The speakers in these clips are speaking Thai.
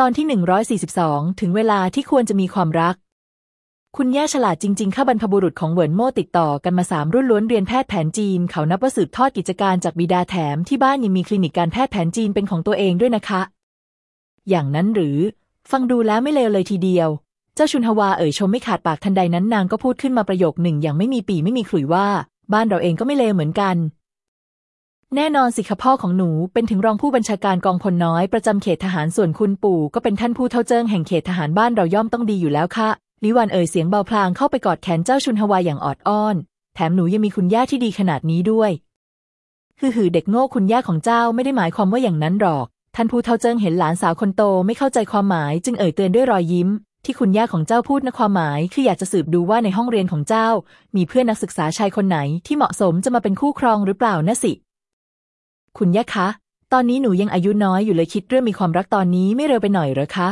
ตอนที่ 142 ถึงเวลาที่ควรจะมีความรัก คุณย่าฉลาดจริง ๆ ข้าบรรพบุรุษของเหวินโม่ติดต่อกันมาสามรุ่นล้วนเรียนแพทย์แผนจีน เขานับว่าสืบทอดกิจการจากบิดาแถมที่บ้านยังมีคลินิกการแพทย์แผนจีนเป็นของตัวเองด้วยนะคะ อย่างนั้นหรือ ฟังดูแล้วไม่เลวเลยทีเดียว เจ้าชุนฮวาเอ่ยชมไม่ขาดปากทันใดนั้นนางก็พูดขึ้นมาประโยคหนึ่งอย่างไม่มีปีไม่มีขลุ่ยว่า บ้านเราเองก็ไม่เลวเหมือนกัน แน่นอนสิคะพ่อของหนูเป็นถึงรองผู้บัญชาการกองพลน้อยประจำเขตทหารส่วนคุณปู่ก็เป็นท่านผู้เท่าเจิ้งแห่งเขตทหารบ้านเราย่อมต้องดีอยู่แล้วค่ะลิวันเอ่ยเสียงเบาพลางเข้าไปกอดแขนเจ้าชุนฮวาอย่างออดอ้อน แถมหนูยังมีคุณย่าที่ดีขนาดนี้ด้วยคือหือเด็กโง่คุณย่าของเจ้าไม่ได้หมายความว่าอย่างนั้นหรอก ท่านผู้เท่าเจิ้งเห็นหลานสาวคนโตไม่เข้าใจความหมายจึงเอ่ยเตือนด้วยรอยยิ้ม ที่คุณย่าของเจ้าพูดนะความหมาย คืออยากจะสืบดูว่าในห้องเรียนของเจ้า มีเพื่อนนักศึกษาชายคนไหนที่เหมาะสมจะมาเป็นคู่ครองหรือเปล่านะสิ คุณย่าคะ ตอนนี้หนูยังอายุน้อยอยู่เลยคิดเรื่องมีความรักตอนนี้ไม่เร็วไปหน่อยหรอคะ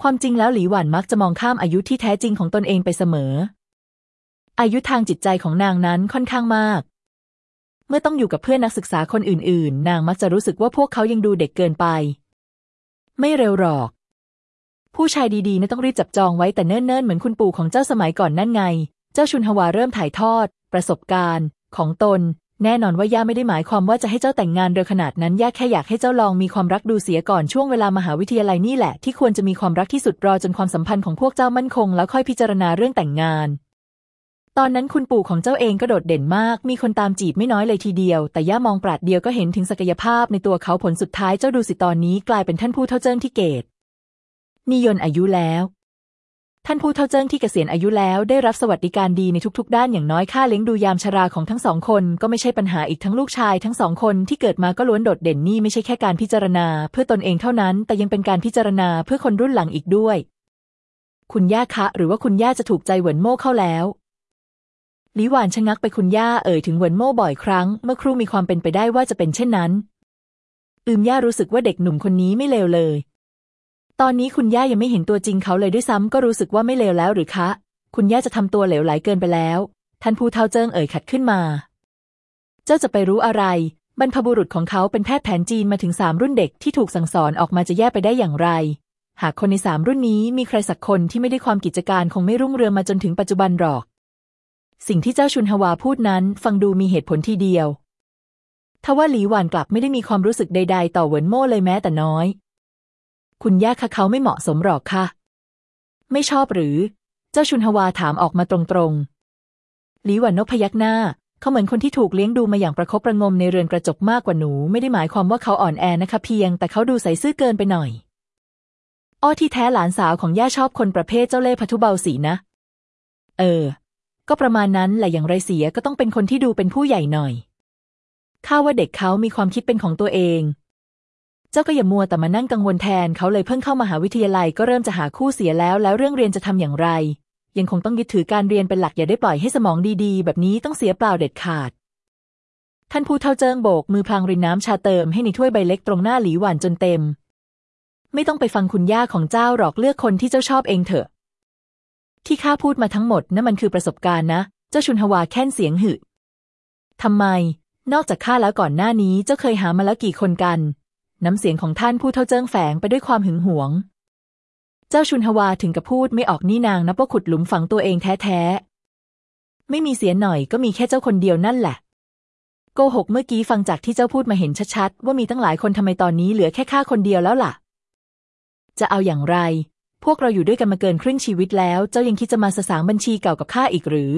ความจริงแล้วหลีหวันมักจะมองข้ามอายุที่แท้จริงของตนเองไปเสมอ อายุทางจิตใจของนางนั้นค่อนข้างมาก เมื่อต้องอยู่กับเพื่อนนักศึกษาคนอื่น ๆ นางมักจะรู้สึกว่าพวกเขายังดูเด็กเกินไป ไม่เร็วหรอก ผู้ชายดีๆน่าต้องรีบจับจองไว้แต่เนิ่นๆเหมือนคุณปู่ของเจ้าสมัยก่อนนั่นไง เจ้าชุนฮวาเริ่มถ่ายทอด ประสบการณ์ ของตน แน่นอนว่าย่าไม่ได้หมายความว่าจะให้เจ้าแต่งงานเร็วขนาดนั้นย่าแค่อยากให้เจ้าลองมีความรักดูเสียก่อนช่วงเวลามหาวิทยาลัยนี่แหละที่ควรจะมีความรักที่สุดรอจนความสัมพันธ์ของพวกเจ้ามั่นคงแล้วค่อยพิจารณาเรื่องแต่งงาน ตอนนั้นคุณปู่ของเจ้าเองก็โดดเด่นมาก มีคนตามจีบไม่น้อยเลยทีเดียว แต่ย่ามองปราดเดียวก็เห็นถึงศักยภาพในตัวเขาผลสุดท้ายเจ้าดูสิตอนนี้กลายเป็นท่านผู้เท่าเจิ้งที่เกตนิยนอายุแล้ว ท่านผู้เท่าเจิ้งที่เกษียณอายุแล้วได้รับสวัสดิการดีในทุกๆ ด้านอย่างน้อยค่าเลี้ยงดูยามชราของทั้งสองคน ก็ไม่ใช่ปัญหาอีกทั้งลูกชายทั้งสองคนที่เกิดมาก็ล้วนโดดเด่นนี่ไม่ใช่แค่การพิจารณา เพื่อตนเองเท่านั้น แต่ยังเป็นการพิจารณาเพื่อคนรุ่นหลังอีกด้วย คุณย่าคะ หรือว่าคุณย่าจะถูกใจเหวินโม่เข้าแล้วลิหวานชะงักไปคุณย่าเอ่ยถึงเหวินโม่บ่อยครั้ง เมื่อครู่มีความเป็นไปได้ว่าจะเป็นเช่นนั้น อืมย่ารู้สึกว่าเด็กหนุ่มคนนี้ไม่เลวเลย ตอนนี้คุณย่ายังไม่เห็นตัวจริงเขาเลยด้วยซ้ำก็รู้สึกว่าไม่เลวแล้วหรือคะ คุณย่าจะทำตัวเหลวไหลเกินไปแล้ว ท่านผู้เฒ่าเจิ้งเอ่ยขัดขึ้นมา เจ้าจะไปรู้อะไร บรรพบุรุษของเขาเป็นแพทย์แผนจีนมาถึงสามรุ่นเด็กที่ถูกสั่งสอนออกมาจะแย่ไปได้อย่างไร หากคนในสามรุ่นนี้มีใครสักคนที่ไม่ได้ความกิจการคงไม่รุ่งเรืองมาจนถึงปัจจุบันหรอก สิ่งที่เจ้าชุนฮวาพูดนั้น ฟังดูมีเหตุผลทีเดียวทว่าหลีหวานกลับไม่ได้มีความรู้สึกใด ๆ ต่อเหวินโม่เลยแม้แต่น้อย คุณย่าคะเขาไม่เหมาะสมหรอกค่ะ ไม่ชอบหรือ เจ้าชุนฮวาถามออกมาตรงๆหลีหวันนพยักหน้า เขาเหมือนคนที่ถูกเลี้ยงดูมาอย่างประคบประงมในเรือนกระจกมากกว่าหนู ไม่ได้หมายความว่าเขาอ่อนแอนะคะเพียง แต่เขาดูใส่ซื่อเกินไปหน่อย อ้อที่แท้หลานสาวของย่าชอบคนประเภทเจ้าเล่ห์พัทุเบาสีนะ เออ ก็ประมาณนั้นแหละอย่างไรเสียก็ต้องเป็นคนที่ดูเป็นผู้ใหญ่หน่อยข้าว่าเด็กเขามีความคิดเป็นของตัวเอง เจ้าก็อย่ามัวแต่มานั่งกังวลแทนเขาเลยเพิ่งเข้ามาหาวิทยาลัยก็เริ่มจะหาคู่เสียแล้ว แล้วเรื่องเรียนจะทำอย่างไร ยังคงต้องยึดถือการเรียนเป็นหลักอย่าได้ปล่อยให้สมองดีๆ แบบนี้ต้องเสียเปล่าเด็ดขาด ท่านผู้เท่าเจิงโบก มือพลางรินน้ำชาเติมให้ในถ้วยใบเล็กตรงหน้าหลีหวานจนเต็ม ไม่ต้องไปฟังคุณย่าของเจ้าหรอกเลือกคนที่เจ้าชอบเองเถอะ ที่ข้าพูดมาทั้งหมดนั่นมันคือประสบการณ์นะ เจ้าชุนฮวาแค่นเสียงหึทำไม นอกจากข้าแล้วก่อนหน้านี้เจ้าเคยหามาแล้วกี่คนกัน น้ำเสียงของท่านผู้เท่าเจิ้งแฝงไปด้วยความหึงหวง เจ้าชุนฮวาถึงกับพูดไม่ออกนี่นางนับว่าขุดหลุมฝังตัวเองแท้ๆ ไม่มีเสียหน่อยก็มีแค่เจ้าคนเดียวนั่นแหละ โกหกเมื่อกี้ฟังจากที่เจ้าพูดมาเห็นชัดๆ ว่ามีตั้งหลายคนทำไมตอนนี้เหลือแค่ข้าคนเดียวแล้วล่ะ จะเอาอย่างไร พวกเราอยู่ด้วยกันมาเกินครึ่งชีวิตแล้ว เจ้ายังคิดจะมาสสางบัญชีเก่ากับข้าอีกหรือ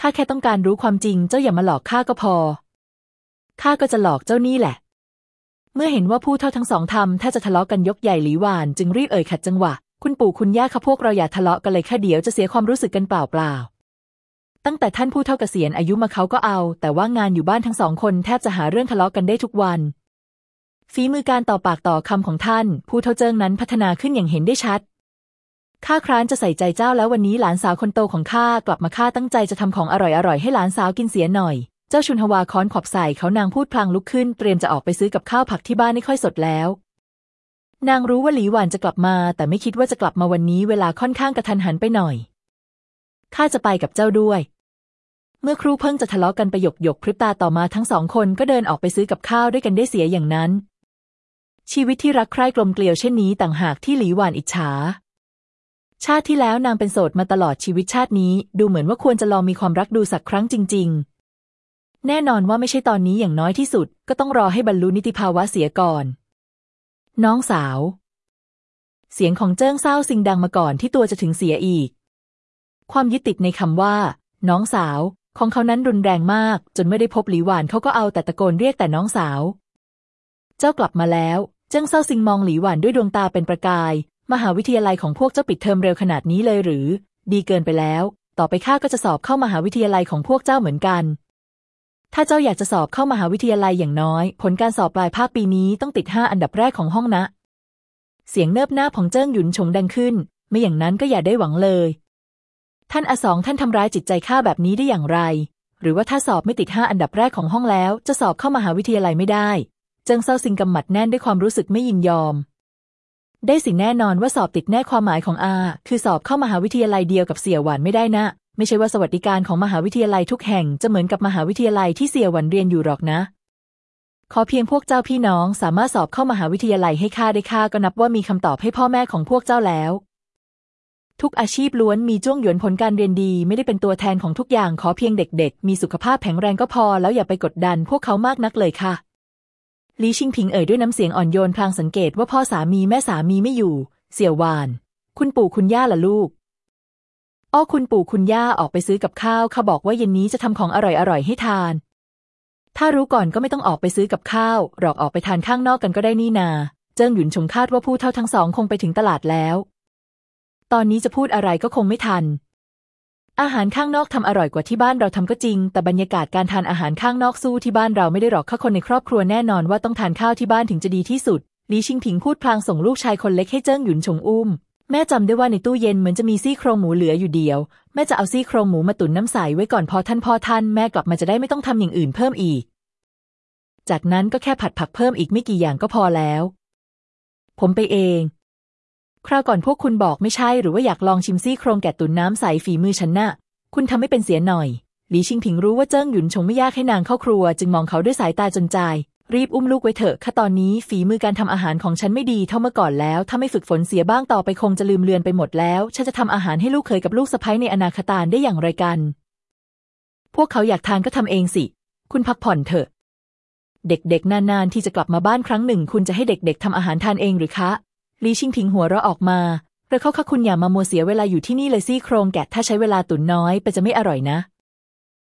ข้าแค่ต้องการรู้ความจริง เจ้าอย่ามาหลอกข้าก็พอข้าก็จะหลอกเจ้านี่แหละ เมื่อเห็นว่าผู้เท่าทั้งสองทำถ้าจะทะเลาะกันยกใหญ่หลีหวาน จึงรีบเอ่ยขัดจังหวะ คุณปู่คุณย่าคะพวกเราอย่าทะเลาะกันเลยค่ะเดี๋ยวจะเสียความรู้สึกกันเปล่าเปล่าตั้งแต่ท่านผู้เท่าเกษียณอายุมาเขาก็เอา แต่ว่างานอยู่บ้านทั้งสองคนแทบจะหาเรื่องทะเลาะกันได้ทุกวันฝีมือการต่อปากต่อคำของท่าน ผู้เท่าเจิงนั้นพัฒนาขึ้นอย่างเห็นได้ชัดข้าคร้านจะใส่ใจเจ้าแล้ววันนี้หลานสาวคนโตของข้ากลับมาข้าตั้งใจจะทำของอร่อยๆให้หลานสาวกินเสียหน่อย เจ้าชุนฮวาค้อนขอบใส่เขานางพูดพลางลุกขึ้น เตรียมจะออกไปซื้อกับข้าวผักที่บ้านไม่ค่อยสดแล้ว นางรู้ว่าหลีหวานจะกลับมา แต่ไม่คิดว่าจะกลับมาวันนี้เวลาค่อนข้างกระทันหันไปหน่อยข้าจะไปกับเจ้าด้วย เมื่อครูเพิ่งจะทะเลาะกันไปหยกหยกพริบตาต่อมาทั้งสองคนก็เดินออกไปซื้อกับข้าวด้วยกันได้เสียอย่างนั้น ชีวิตที่รักใคร่กลมเกลียวเช่นนี้ต่างหากที่หลีหวานอิจฉาชาติที่แล้วนางเป็นโสดมาตลอดชีวิตชาตินี้ ดูเหมือนว่าควรจะลองมีความรักดูสักครั้งจริงๆ แน่นอนว่าไม่ใช่ตอนนี้อย่างน้อยที่สุด ก็ต้องรอให้บรรลุนิติภาวะเสียก่อน น้องสาว เสียงของเจิ้งเศร้าซิงดังมาก่อนที่ตัวจะถึงเสียอีก ความยึดติดในคำว่า น้องสาว ของเขานั้นรุนแรงมาก จนไม่ได้พบหลีหวานเขาก็เอาแต่ตะโกนเรียกแต่น้องสาว เจ้ากลับมาแล้ว เจิ้งเศร้าซิงมองหลีหวานด้วยดวงตาเป็นประกาย มหาวิทยาลัยของพวกเจ้าปิดเทอมเร็วขนาดนี้เลยหรือ ดีเกินไปแล้ว ต่อไปข้าก็จะสอบเข้ามหาวิทยาลัยของพวกเจ้าเหมือนกัน ถ้าเจ้าอยากจะสอบเข้ามหาวิทยาลัยอย่างน้อย ผลการสอบปลายภาคปีนี้ต้องติดห้าอันดับแรกของห้องนะ เสียงเนิบหน้าของเจิ้งหยุนชงดังขึ้น ไม่อย่างนั้นก็อย่าได้หวังเลย ท่านอสองท่านทำร้ายจิตใจข้าแบบนี้ได้อย่างไร หรือว่าถ้าสอบไม่ติดห้าอันดับแรกของห้องแล้ว จะสอบเข้ามหาวิทยาลัยไม่ได้ เจิ้งเศร้าซิงกำหมัดแน่นด้วยความรู้สึกไม่ยินยอม ได้สิแน่นอนว่าสอบติดแน่ความหมายของอา คือสอบเข้ามหาวิทยาลัยเดียวกับเสี่ยหวานไม่ได้นะ ไม่ใช่ว่าสวัสดิการของมหาวิทยาลัยทุกแห่งจะเหมือนกับมหาวิทยาลัยที่เสี่ยหวันเรียนอยู่หรอกนะ ขอเพียงพวกเจ้าพี่น้องสามารถสอบเข้ามหาวิทยาลัยให้ข้าได้ข้าก็นับว่ามีคำตอบให้พ่อแม่ของพวกเจ้าแล้ว ทุกอาชีพล้วนมีจ้วงหยวนผลการเรียนดีไม่ได้เป็นตัวแทนของทุกอย่างขอเพียงเด็ก ๆ มีสุขภาพแข็งแรงก็พอ แล้วอย่าไปกดดันพวกเขามากนักเลยค่ะลีชิงพิงเอ่ยด้วยน้ำเสียงอ่อนโยนพลางสังเกตว่าพ่อสามีแม่สามีไม่อยู่ เสี่ยวหวาน คุณปู่คุณย่าล่ะลูก อ้อคุณปู่คุณย่าออกไปซื้อกับข้าวเขาบอกว่าเย็นนี้จะทำของอร่อยๆให้ทาน ถ้ารู้ก่อนก็ไม่ต้องออกไปซื้อกับข้าว หรอกออกไปทานข้างนอกกันก็ได้นี่นา เจิ้งหยุนชงคาดว่าผู้เท่าทั้งสองคงไปถึงตลาดแล้ว ตอนนี้จะพูดอะไรก็คงไม่ทัน อาหารข้างนอกทำอร่อยกว่าที่บ้านเราทำก็จริง แต่บรรยากาศการทานอาหารข้างนอกสู้ที่บ้านเราไม่ได้หรอกข้าคนในครอบครัวแน่นอนว่าต้องทานข้าวที่บ้านถึงจะดีที่สุดลีชิงผิงพูดพลางส่งลูกชายคนเล็กให้เจิ้งหยุนชงอุ้ม แม่จำได้ว่าในตู้เย็นเหมือนจะมีซี่โครงหมูเหลืออยู่เดียว แม่จะเอาซี่โครงหมูมาตุ๋นน้ำใสไว้ก่อนพอท่านพอท่านแม่กลับมาจะได้ไม่ต้องทำอย่างอื่นเพิ่มอีก จากนั้นก็แค่ผัดผักเพิ่มอีกไม่กี่อย่างก็พอแล้ว ผมไปเอง คราวก่อนพวกคุณบอกไม่ใช่หรือว่าอยากลองชิมซี่โครงแกะตุ๋นน้ำใสฝีมือฉันน่ะ คุณทำให้เป็นเสียหน่อยหลีชิงผิงรู้ว่าเจิ้งหยุนชงไม่ยากให้นางเข้าครัว จึงมองเขาด้วยสายตาจนใจ รีบอุ้มลูกไว้เถอะข้าตอนนี้ฝีมือการทำอาหารของฉันไม่ดีเท่าเมื่อก่อนแล้ว ถ้าไม่ฝึกฝนเสียบ้างต่อไปคงจะลืมเลือนไปหมดแล้ว ฉันจะทำอาหารให้ลูกเคยกับลูกสะใภ้ในอนาคตานได้อย่างไรกัน พวกเขาอยากทานก็ทำเองสิ คุณพักผ่อนเถอะ เด็กๆ นานๆ ที่จะกลับมาบ้านครั้งหนึ่ง คุณจะให้เด็กๆทำอาหารทานเองหรือคะ ลีชิงถิงหัวเราะออกมาเรเข้าค่ะคุณอย่ามามัวเสียเวลาอยู่ที่นี่เลยซี่โครงแกะถ้าใช้เวลาตุ๋นน้อยไปจะไม่อร่อยนะ